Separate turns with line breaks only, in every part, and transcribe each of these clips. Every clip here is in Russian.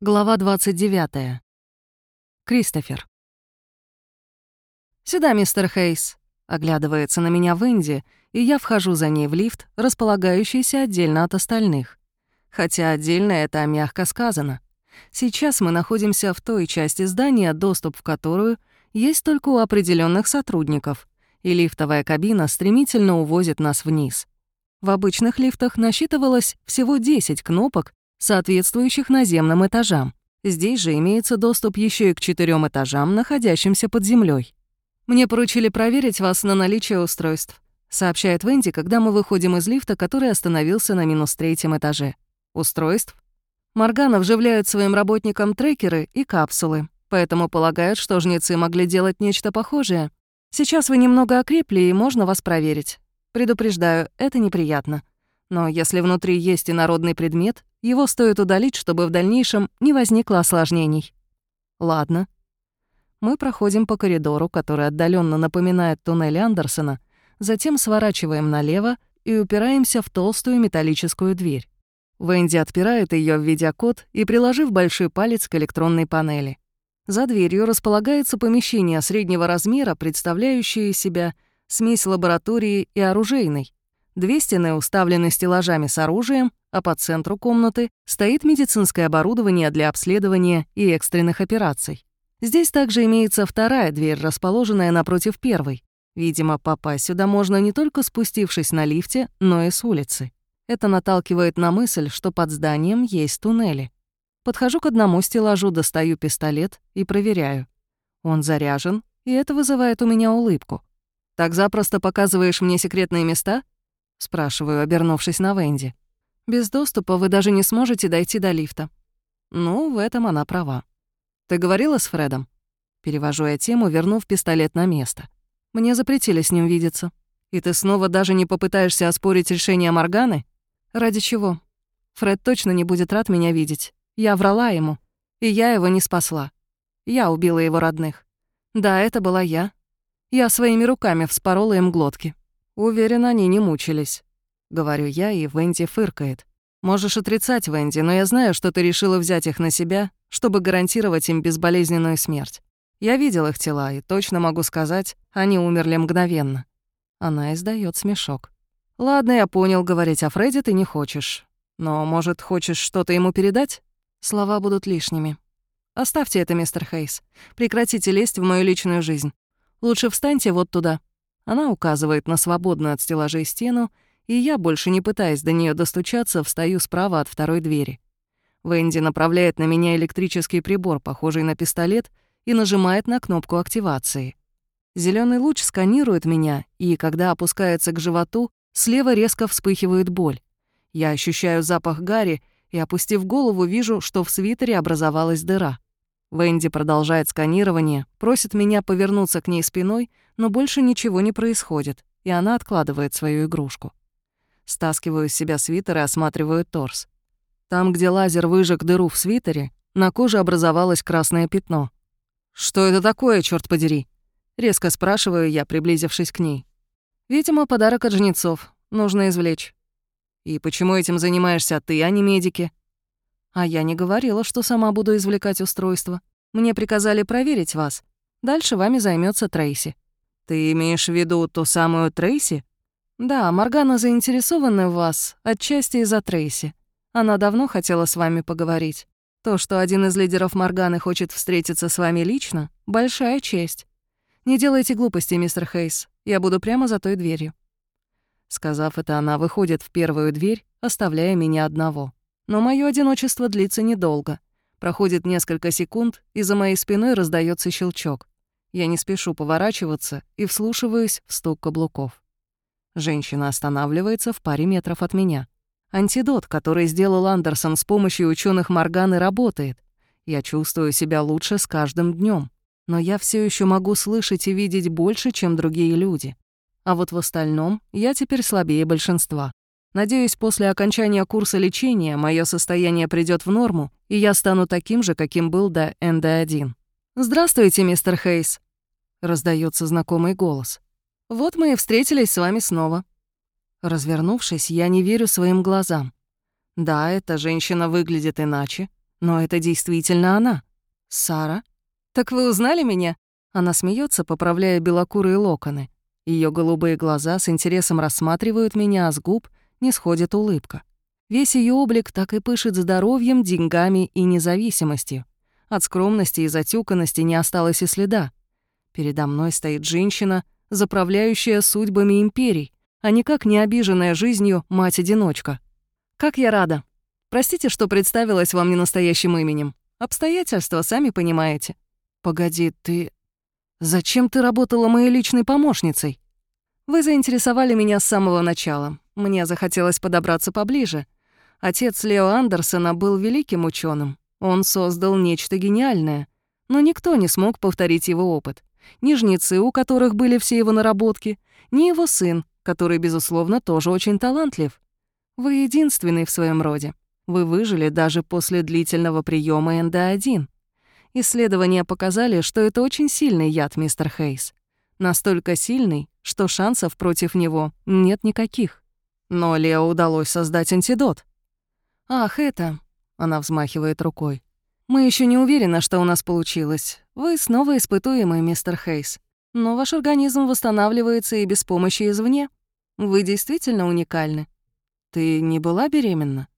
Глава 29. Кристофер. «Сюда, мистер Хейс», — оглядывается на меня Венди, и я вхожу за ней в лифт, располагающийся отдельно от остальных. Хотя отдельно это мягко сказано. Сейчас мы находимся в той части здания, доступ в которую есть только у определенных сотрудников, и лифтовая кабина стремительно увозит нас вниз. В обычных лифтах насчитывалось всего 10 кнопок, соответствующих наземным этажам. Здесь же имеется доступ еще и к четырем этажам, находящимся под землей. «Мне поручили проверить вас на наличие устройств», сообщает Венди, когда мы выходим из лифта, который остановился на минус третьем этаже. «Устройств?» Моргана вживляют своим работникам трекеры и капсулы, поэтому полагают, что жнецы могли делать нечто похожее. Сейчас вы немного окрепли, и можно вас проверить. Предупреждаю, это неприятно. Но если внутри есть инородный предмет, его стоит удалить, чтобы в дальнейшем не возникло осложнений. Ладно. Мы проходим по коридору, который отдаленно напоминает туннель Андерсона, затем сворачиваем налево и упираемся в толстую металлическую дверь. Венди отпирает ее, введя код и приложив большой палец к электронной панели. За дверью располагается помещение среднего размера, представляющее из себя смесь лаборатории и оружейной. Две стены уставлены стеллажами с оружием, а по центру комнаты стоит медицинское оборудование для обследования и экстренных операций. Здесь также имеется вторая дверь, расположенная напротив первой. Видимо, попасть сюда можно не только спустившись на лифте, но и с улицы. Это наталкивает на мысль, что под зданием есть туннели. Подхожу к одному стеллажу, достаю пистолет и проверяю. Он заряжен, и это вызывает у меня улыбку. «Так запросто показываешь мне секретные места?» — спрашиваю, обернувшись на Венди. «Без доступа вы даже не сможете дойти до лифта». Ну, в этом она права. «Ты говорила с Фредом?» Перевожу я тему, вернув пистолет на место. «Мне запретили с ним видеться. И ты снова даже не попытаешься оспорить решение Морганы? Ради чего? Фред точно не будет рад меня видеть. Я врала ему, и я его не спасла. Я убила его родных. Да, это была я. Я своими руками вспорола им глотки. Уверен, они не мучились. Говорю я, и Венди фыркает. Можешь отрицать, Венди, но я знаю, что ты решила взять их на себя, чтобы гарантировать им безболезненную смерть. Я видел их тела, и точно могу сказать, они умерли мгновенно. Она издает смешок. «Ладно, я понял, говорить о Фредди ты не хочешь. Но, может, хочешь что-то ему передать? Слова будут лишними. Оставьте это, мистер Хейс. Прекратите лезть в мою личную жизнь. Лучше встаньте вот туда. Она указывает на свободную от стеллажей стену, и я, больше не пытаясь до нее достучаться, встаю справа от второй двери. Венди направляет на меня электрический прибор, похожий на пистолет, и нажимает на кнопку активации. Зеленый луч сканирует меня, и, когда опускается к животу, слева резко вспыхивает боль. Я ощущаю запах гари и, опустив голову, вижу, что в свитере образовалась дыра. Венди продолжает сканирование, просит меня повернуться к ней спиной, но больше ничего не происходит, и она откладывает свою игрушку. Стаскиваю с себя свитер и осматриваю торс. Там, где лазер выжег дыру в свитере, на коже образовалось красное пятно. «Что это такое, черт подери?» Резко спрашиваю я, приблизившись к ней. «Видимо, подарок от жнецов. Нужно извлечь». «И почему этим занимаешься ты, а не медики?» А я не говорила, что сама буду извлекать устройство. Мне приказали проверить вас. Дальше вами займется Трейси. Ты имеешь в виду ту самую Трейси? Да, Моргана заинтересована в вас, отчасти из-за Трейси. Она давно хотела с вами поговорить. То, что один из лидеров Морганы хочет встретиться с вами лично, большая честь. Не делайте глупостей, мистер Хейс. Я буду прямо за той дверью. Сказав это, она выходит в первую дверь, оставляя меня одного. Но мое одиночество длится недолго. Проходит несколько секунд, и за моей спиной раздается щелчок. Я не спешу поворачиваться и вслушиваюсь в стук каблуков. Женщина останавливается в паре метров от меня. Антидот, который сделал Андерсон с помощью ученых Морганы, работает. Я чувствую себя лучше с каждым днем, Но я все еще могу слышать и видеть больше, чем другие люди. А вот в остальном я теперь слабее большинства. Надеюсь, после окончания курса лечения мое состояние придет в норму, и я стану таким же, каким был до НД-1. «Здравствуйте, мистер Хейс», — раздается знакомый голос. «Вот мы и встретились с вами снова». Развернувшись, я не верю своим глазам. Да, эта женщина выглядит иначе, Но это действительно она. Сара? Так вы узнали меня? Она смеется, поправляя белокурые локоны. Ее голубые глаза с интересом рассматривают меня, а с губ не сходит улыбка. Весь ее облик так и пышет здоровьем, деньгами и независимостью. От скромности и затюканности не осталось и следа. Передо мной стоит женщина, заправляющая судьбами империй, а никак не обиженная жизнью мать-одиночка. Как я рада. Простите, что представилась вам не настоящим именем. Обстоятельства, сами понимаете. Погоди, ты... Зачем ты работала моей личной помощницей? Вы заинтересовали меня с самого начала. Мне захотелось подобраться поближе. Отец Лео Андерсона был великим ученым. Он создал нечто гениальное. Но никто не смог повторить его опыт. Ни жнецы, у которых были все его наработки, ни его сын, который, безусловно, тоже очень талантлив. Вы единственный в своем роде. Вы выжили даже после длительного приема НД-1. Исследования показали, что это очень сильный яд, мистер Хейс. Настолько сильный, что шансов против него нет никаких. Но Лео удалось создать антидот. «Ах, это...» — она взмахивает рукой. «Мы еще не уверены, что у нас получилось. Вы снова испытуемый, мистер Хейс. Но ваш организм восстанавливается и без помощи извне. Вы действительно уникальны. Ты не была беременна?»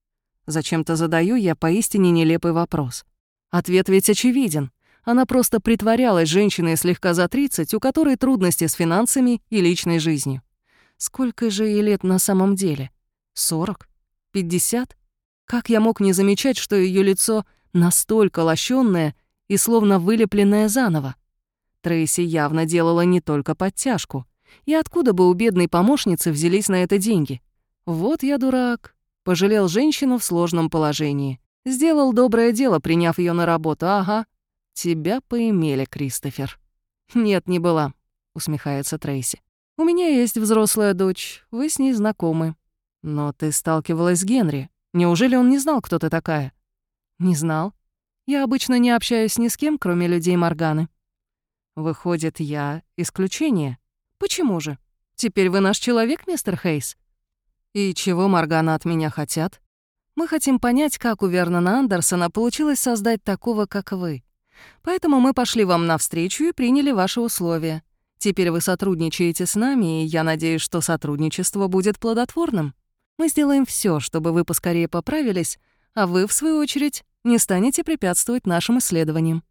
Зачем-то задаю я поистине нелепый вопрос. Ответ ведь очевиден. Она просто притворялась женщиной слегка за 30, у которой трудности с финансами и личной жизнью. Сколько же ей лет на самом деле? 40? 50? Как я мог не замечать, что ее лицо настолько лощённое и словно вылепленное заново? Трейси явно делала не только подтяжку. И откуда бы у бедной помощницы взялись на это деньги? Вот я дурак. Пожалел женщину в сложном положении. Сделал доброе дело, приняв ее на работу. Ага. Тебя поимели, Кристофер. Нет, не была, усмехается Трейси. У меня есть взрослая дочь, вы с ней знакомы. Но ты сталкивалась с Генри. Неужели он не знал, кто ты такая? Не знал. Я обычно не общаюсь ни с кем, кроме людей Морганы. Выходит, я исключение. Почему же? Теперь вы наш человек, мистер Хейс? И чего Моргана от меня хотят? Мы хотим понять, как у Вернона Андерсона получилось создать такого, как вы. Поэтому мы пошли вам навстречу и приняли ваши условия. Теперь вы сотрудничаете с нами, и я надеюсь, что сотрудничество будет плодотворным. Мы сделаем все, чтобы вы поскорее поправились, а вы, в свою очередь, не станете препятствовать нашим исследованиям.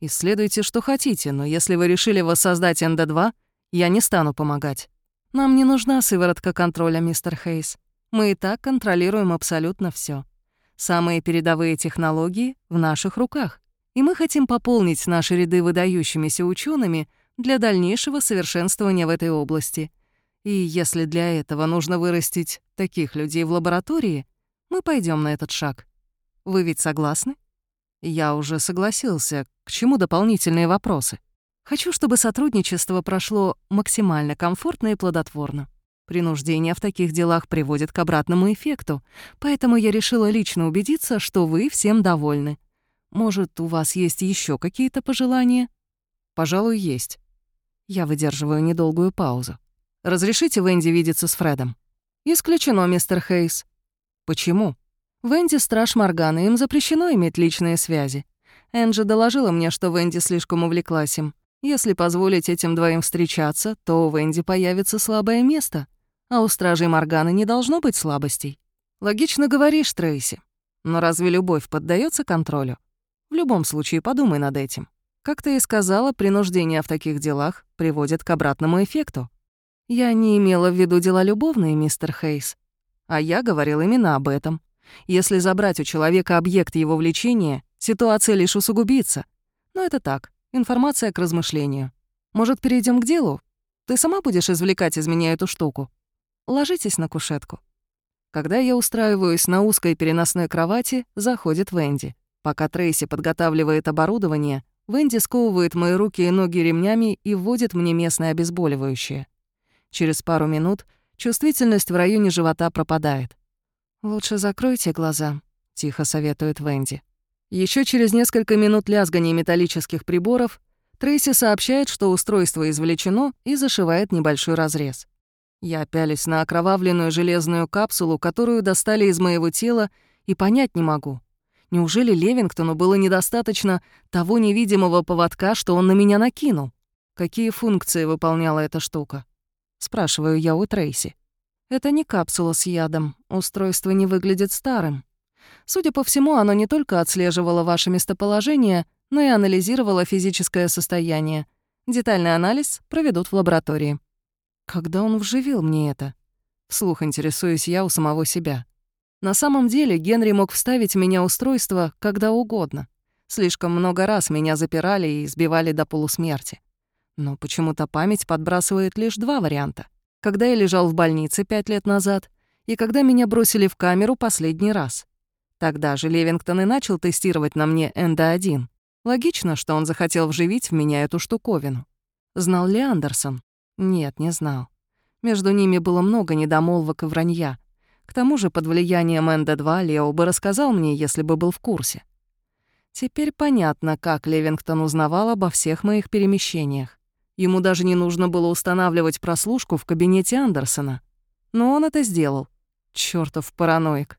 Исследуйте, что хотите, но если вы решили воссоздать НД-2, я не стану помогать. Нам не нужна сыворотка контроля, мистер Хейс. Мы и так контролируем абсолютно все. Самые передовые технологии в наших руках. И мы хотим пополнить наши ряды выдающимися учеными для дальнейшего совершенствования в этой области. И если для этого нужно вырастить таких людей в лаборатории, мы пойдем на этот шаг. Вы ведь согласны? Я уже согласился. К чему дополнительные вопросы? Хочу, чтобы сотрудничество прошло максимально комфортно и плодотворно. Принуждение в таких делах приводит к обратному эффекту, поэтому я решила лично убедиться, что вы всем довольны. Может, у вас есть еще какие-то пожелания? Пожалуй, есть. Я выдерживаю недолгую паузу. Разрешите Венди видеться с Фредом? Исключено, мистер Хейс. Почему? Венди — страж Моргана, им запрещено иметь личные связи. Энджи доложила мне, что Венди слишком увлеклась им. Если позволить этим двоим встречаться, то у Венди появится слабое место, а у стражей Морганы не должно быть слабостей. Логично говоришь, Трейси. Но разве любовь поддается контролю? В любом случае, подумай над этим. Как ты и сказала, принуждение в таких делах приводит к обратному эффекту. Я не имела в виду дела любовные, мистер Хейс. А я говорил именно об этом. Если забрать у человека объект его влечения, ситуация лишь усугубится. Но это так, Информация к размышлению. Может, перейдем к делу? Ты сама будешь извлекать из меня эту штуку? Ложитесь на кушетку. Когда я устраиваюсь на узкой переносной кровати, заходит Венди. Пока Трейси подготавливает оборудование, Венди сковывает мои руки и ноги ремнями и вводит мне местное обезболивающее. Через пару минут чувствительность в районе живота пропадает. «Лучше закройте глаза», — тихо советует Венди. Еще через несколько минут лязгания металлических приборов Трейси сообщает, что устройство извлечено и зашивает небольшой разрез. Я пялюсь на окровавленную железную капсулу, которую достали из моего тела, и понять не могу. Неужели Левингтону было недостаточно того невидимого поводка, что он на меня накинул? Какие функции выполняла эта штука? Спрашиваю я у Трейси. Это не капсула с ядом. Устройство не выглядит старым. Судя по всему, оно не только отслеживало ваше местоположение, но и анализировало физическое состояние. Детальный анализ проведут в лаборатории. Когда он вживил мне это? Вслух интересуюсь я у самого себя. На самом деле Генри мог вставить в меня устройство когда угодно. Слишком много раз меня запирали и избивали до полусмерти. Но почему-то память подбрасывает лишь два варианта. Когда я лежал в больнице пять лет назад и когда меня бросили в камеру последний раз. Тогда же Левингтон и начал тестировать на мне НД-1. Логично, что он захотел вживить в меня эту штуковину. Знал ли Андерсон? Нет, не знал. Между ними было много недомолвок и вранья. К тому же под влиянием НД-2 Лео бы рассказал мне, если бы был в курсе. Теперь понятно, как Левингтон узнавал обо всех моих перемещениях. Ему даже не нужно было устанавливать прослушку в кабинете Андерсона. Но он это сделал. Чёртов параноик.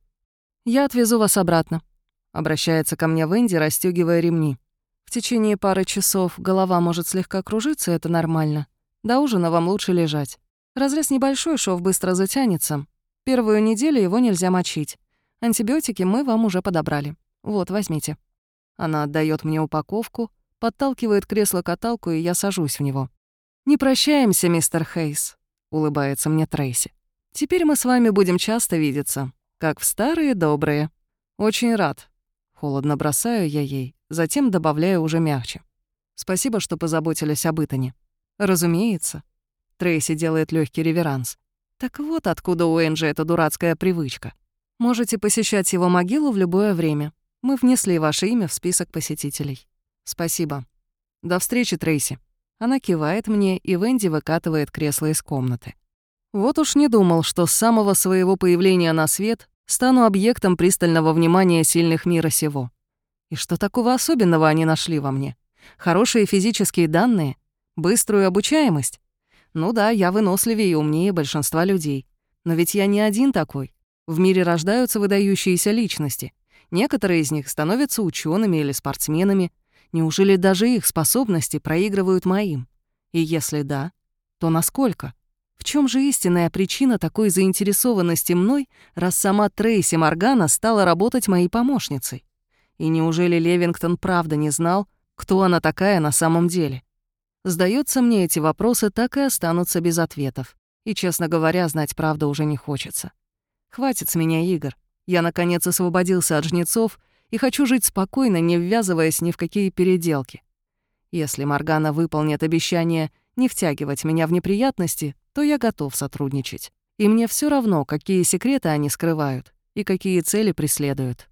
«Я отвезу вас обратно», — обращается ко мне Венди, расстёгивая ремни. «В течение пары часов голова может слегка кружиться, это нормально. До ужина вам лучше лежать. Разрез небольшой, шов быстро затянется, Первую неделю его нельзя мочить. Антибиотики мы вам уже подобрали. Вот, возьмите». Она отдает мне упаковку, подталкивает кресло-каталку, и я сажусь в него. «Не прощаемся, мистер Хейс», — улыбается мне Трейси. «Теперь мы с вами будем часто видеться, как в старые добрые». «Очень рад». Холодно бросаю я ей, затем добавляю уже мягче. «Спасибо, что позаботились об Итане». «Разумеется». Трейси делает легкий реверанс. Так вот откуда у Энджи эта дурацкая привычка. Можете посещать его могилу в любое время. Мы внесли ваше имя в список посетителей. Спасибо. До встречи, Трейси. Она кивает мне, и Венди выкатывает кресло из комнаты. Вот уж не думал, что с самого своего появления на свет стану объектом пристального внимания сильных мира сего. И что такого особенного они нашли во мне? Хорошие физические данные? Быструю обучаемость? Ну да, я выносливее и умнее большинства людей. Но ведь я не один такой. В мире рождаются выдающиеся личности. Некоторые из них становятся учеными или спортсменами. Неужели даже их способности проигрывают моим? И если да, то насколько? В чем же истинная причина такой заинтересованности мной, раз сама Трейси Моргана стала работать моей помощницей? И неужели Левингтон правда не знал, кто она такая на самом деле? Сдается мне, эти вопросы так и останутся без ответов. И, честно говоря, знать правду уже не хочется. Хватит с меня игр. Я, наконец, освободился от жнецов и хочу жить спокойно, не ввязываясь ни в какие переделки. Если Моргана выполнит обещание не втягивать меня в неприятности, то я готов сотрудничать. И мне все равно, какие секреты они скрывают и какие цели преследуют.